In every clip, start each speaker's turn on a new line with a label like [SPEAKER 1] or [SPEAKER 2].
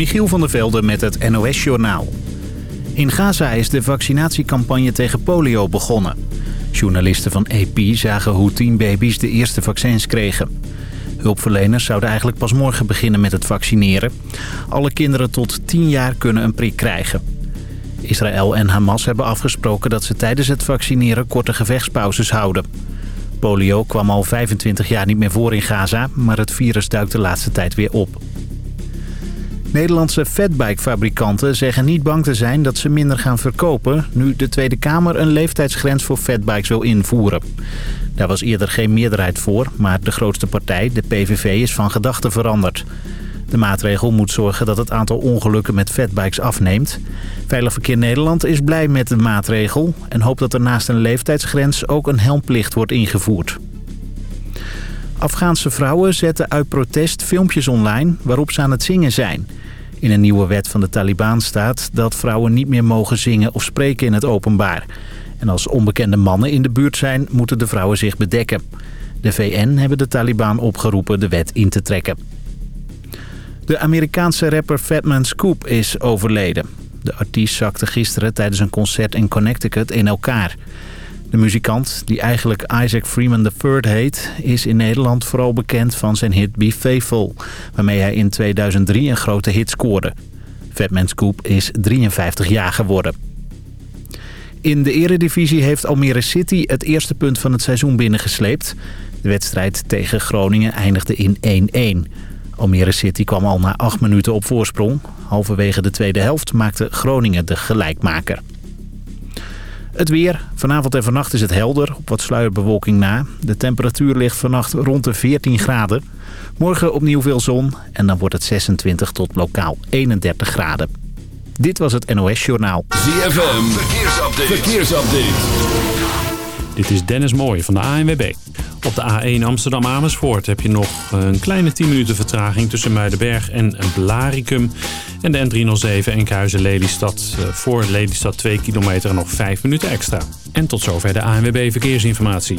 [SPEAKER 1] Michiel van der Velde met het NOS-journaal. In Gaza is de vaccinatiecampagne tegen polio begonnen. Journalisten van AP zagen hoe tien baby's de eerste vaccins kregen. Hulpverleners zouden eigenlijk pas morgen beginnen met het vaccineren. Alle kinderen tot 10 jaar kunnen een prik krijgen. Israël en Hamas hebben afgesproken dat ze tijdens het vaccineren korte gevechtspauzes houden. Polio kwam al 25 jaar niet meer voor in Gaza, maar het virus duikt de laatste tijd weer op. Nederlandse fatbike-fabrikanten zeggen niet bang te zijn dat ze minder gaan verkopen... nu de Tweede Kamer een leeftijdsgrens voor fatbikes wil invoeren. Daar was eerder geen meerderheid voor, maar de grootste partij, de PVV, is van gedachten veranderd. De maatregel moet zorgen dat het aantal ongelukken met fatbikes afneemt. Veilig Verkeer Nederland is blij met de maatregel... en hoopt dat er naast een leeftijdsgrens ook een helmplicht wordt ingevoerd. Afghaanse vrouwen zetten uit protest filmpjes online waarop ze aan het zingen zijn. In een nieuwe wet van de Taliban staat dat vrouwen niet meer mogen zingen of spreken in het openbaar. En als onbekende mannen in de buurt zijn, moeten de vrouwen zich bedekken. De VN hebben de Taliban opgeroepen de wet in te trekken. De Amerikaanse rapper Fatman Scoop is overleden. De artiest zakte gisteren tijdens een concert in Connecticut in elkaar. De muzikant, die eigenlijk Isaac Freeman III heet... is in Nederland vooral bekend van zijn hit Be Faithful... waarmee hij in 2003 een grote hit scoorde. Fatman Scoop is 53 jaar geworden. In de eredivisie heeft Almere City het eerste punt van het seizoen binnengesleept. De wedstrijd tegen Groningen eindigde in 1-1. Almere City kwam al na acht minuten op voorsprong. Halverwege de tweede helft maakte Groningen de gelijkmaker. Het weer. Vanavond en vannacht is het helder, op wat sluierbewolking na. De temperatuur ligt vannacht rond de 14 graden. Morgen opnieuw veel zon en dan wordt het 26 tot lokaal 31 graden. Dit was het NOS Journaal.
[SPEAKER 2] ZFM. Verkeersupdate. Verkeersupdate.
[SPEAKER 3] Dit is Dennis Mooij van de ANWB. Op de A1 Amsterdam-Amersfoort heb je nog een kleine 10 minuten vertraging tussen Muidenberg en Blaricum. En de N307 Enkhuizen-Lelystad eh, voor Lelystad 2 kilometer nog 5 minuten extra. En tot zover de ANWB Verkeersinformatie.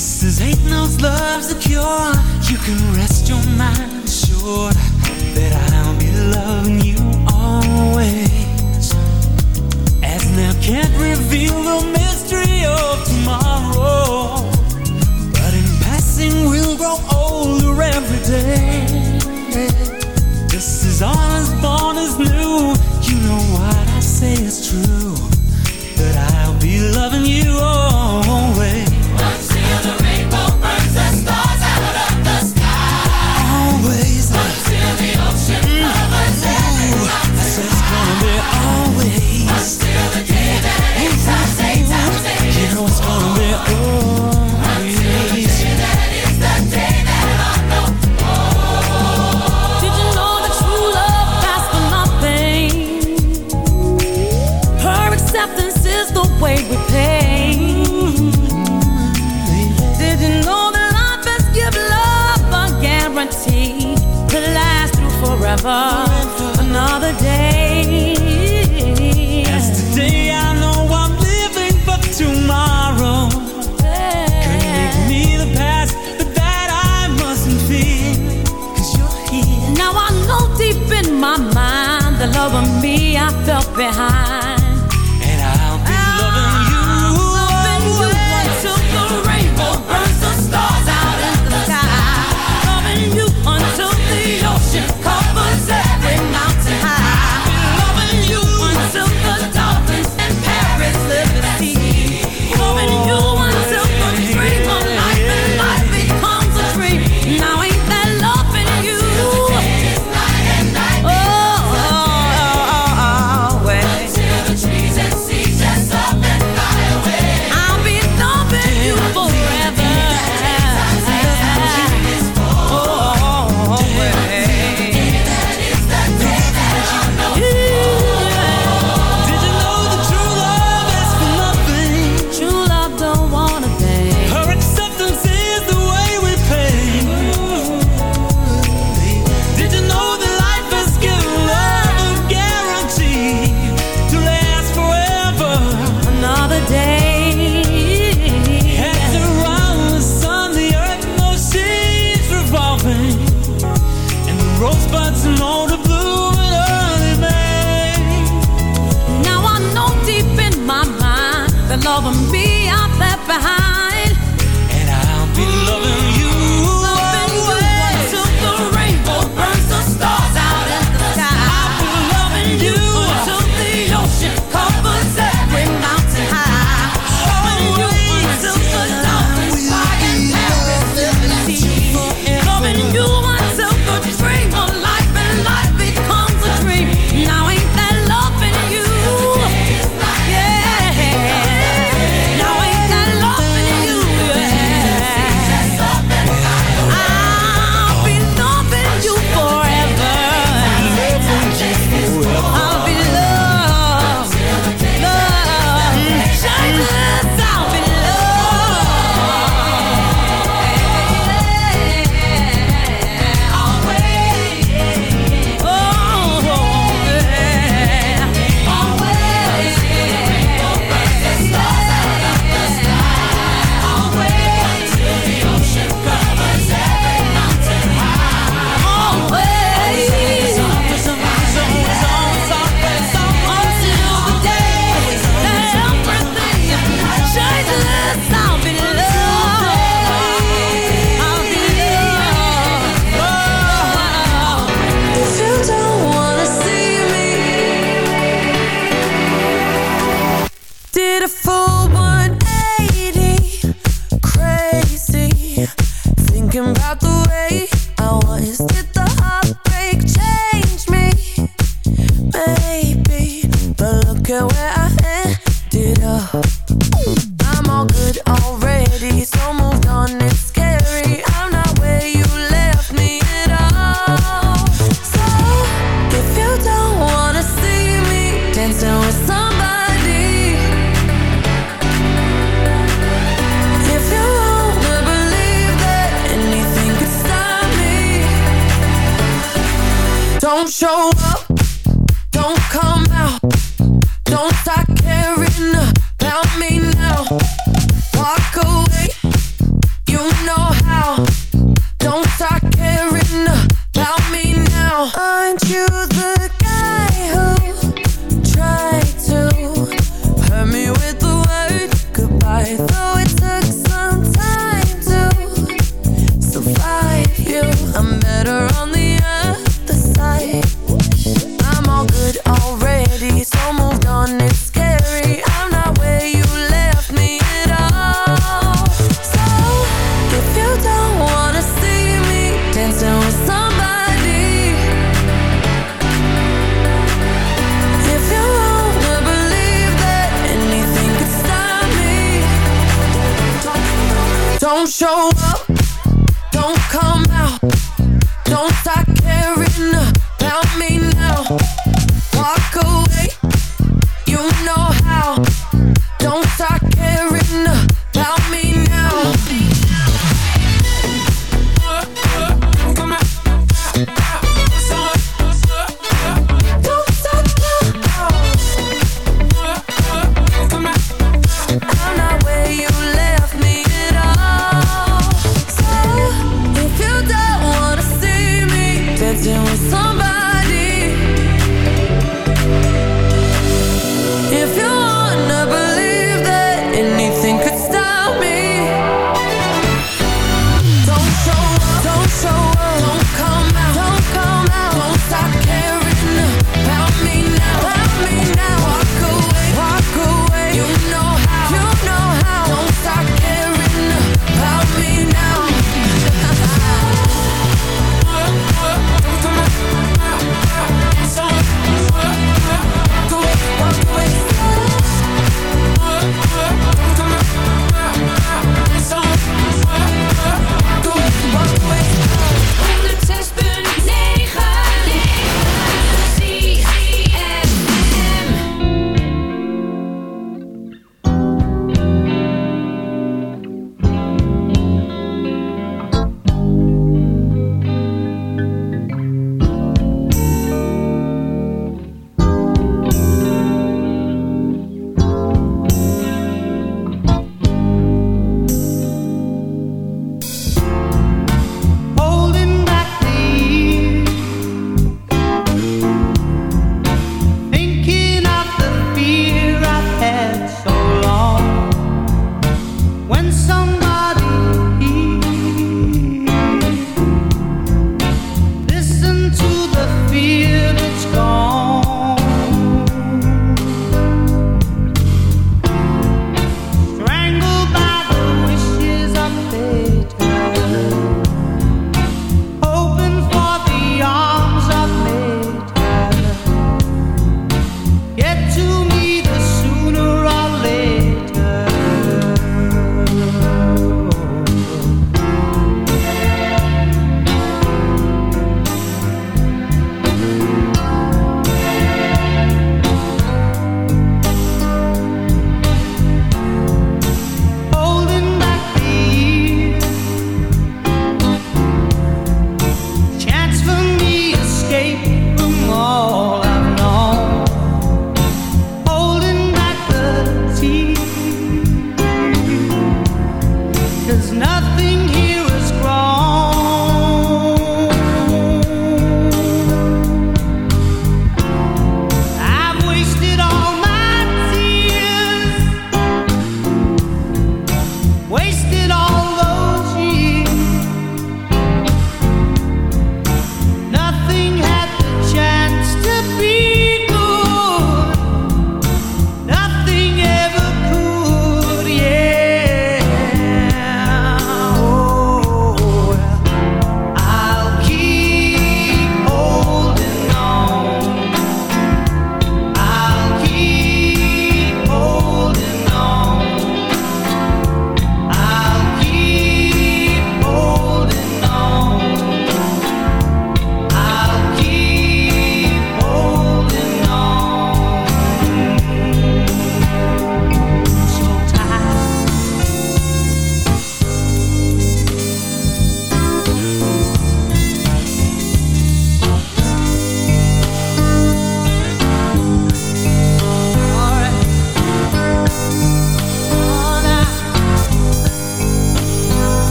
[SPEAKER 4] This is ain't no love's the cure. You can rest your mind assured that I'll be loving you always. As now can't reveal the mystery of tomorrow, but in passing we'll grow older every day.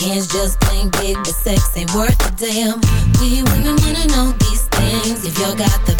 [SPEAKER 5] Hands, just plain big, but sex ain't worth a damn. We women wanna know these things. If y'all got the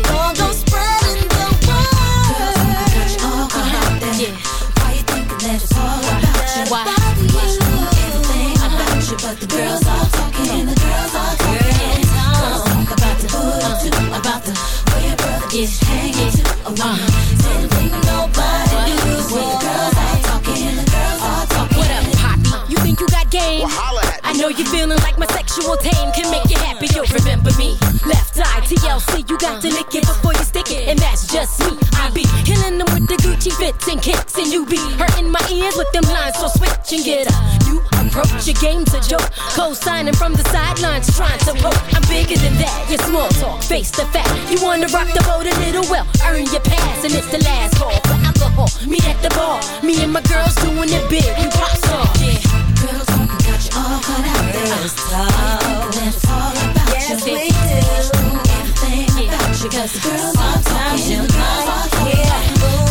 [SPEAKER 5] way your brother hanging too. Same nobody do. When the girls all talking, the girls all talking.
[SPEAKER 6] What up, Poppy? You think you got game?
[SPEAKER 7] Well,
[SPEAKER 6] I
[SPEAKER 5] know you're feeling like my sexual tame can make you happy. You'll remember me. Left eye TLC, you got to lick it before you Fits and kicks, and you be hurting my ears with them lines. So switch and get up. You approach your game's a joke. Co-signing from the sidelines, trying to poke. I'm bigger than that. You're small talk, face the fact. You wanna rock the boat a little well, earn your pass, and it's the last call for alcohol. Meet at the bar, me and my girls doing it big. We pop. Yeah. Girls talking got you all cut out there. Girls talk. That's all about yes, you. Yes, we do. Everything about you. The girls are talking. The girls are talking. Yeah. About the ooh, about the where brother is hanging to. Yeah. Didn't think nobody knew. Because girls talking. Girls are talking. You all cut out there. Yeah,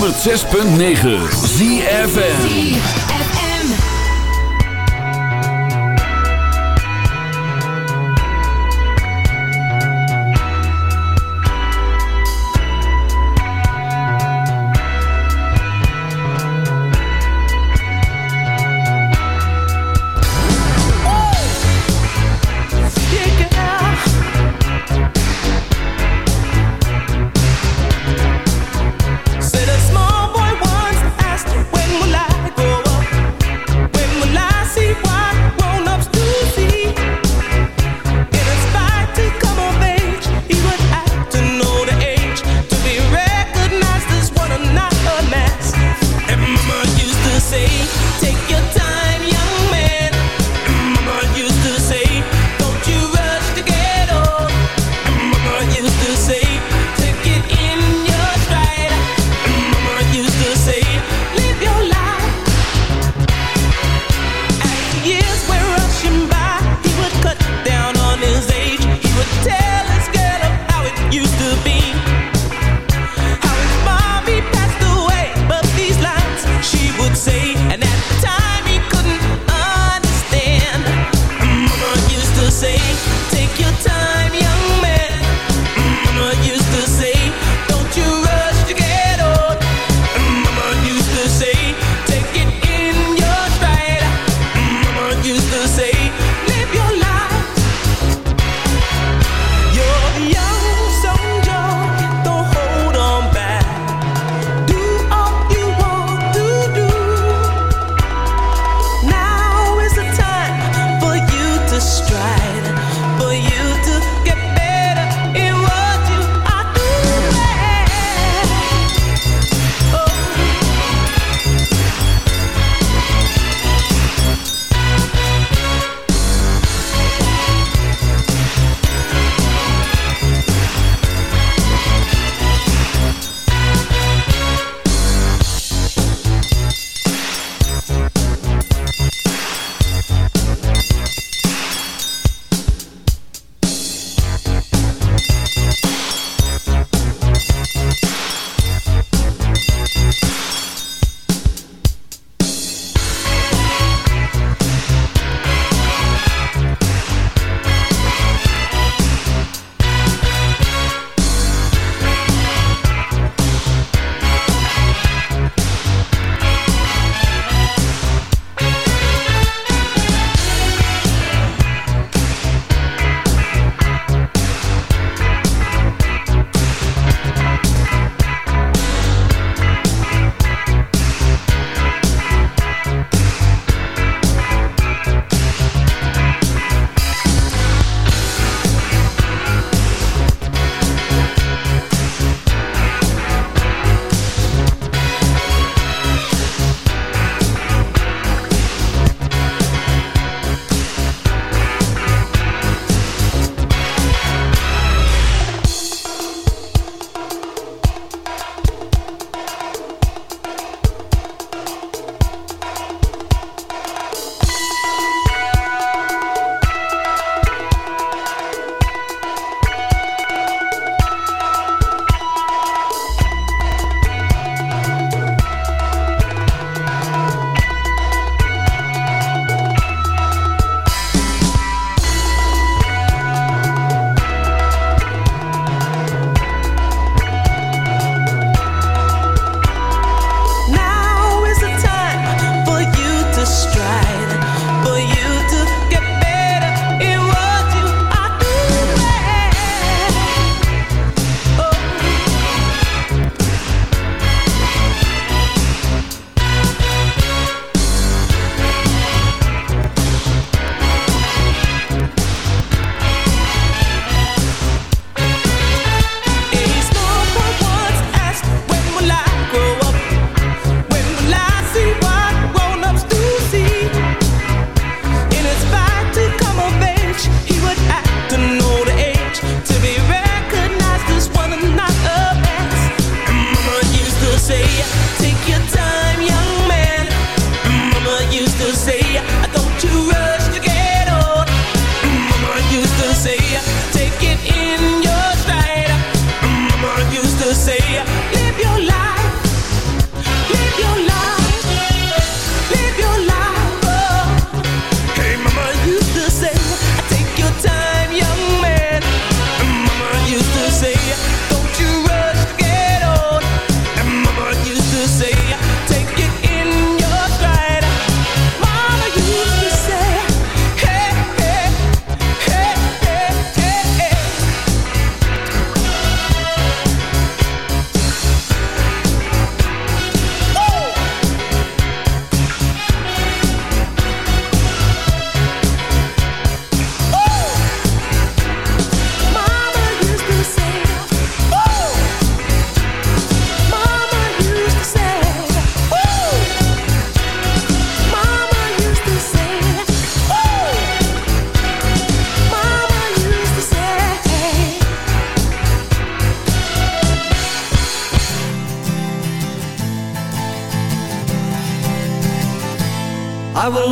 [SPEAKER 2] 106.9 ZFN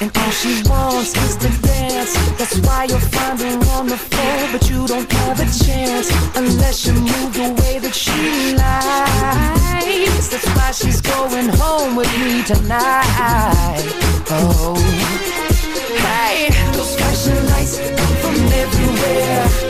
[SPEAKER 8] And all she wants is to dance. That's why you're finding on the floor But you don't have a chance Unless you move the way that she likes. That's why she's going home with me tonight. Oh. Hey, those flashing lights come from everywhere.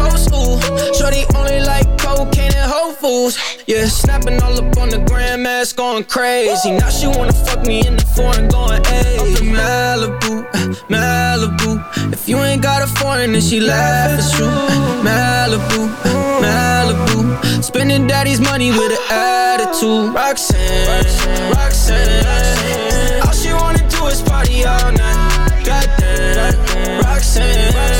[SPEAKER 9] coast, ooh. Shorty only like cocaine and Whole Foods, yeah. Snapping all up on the grandmas, going crazy. Now she wanna fuck me in the foreign, going, ayy. Malibu, Malibu. If you ain't got a foreign, then she laugh, it's true. Malibu, Malibu. Spending daddy's money with an attitude. Roxanne, Roxanne, All she wanna do is party all night. Goddamn, Roxanne.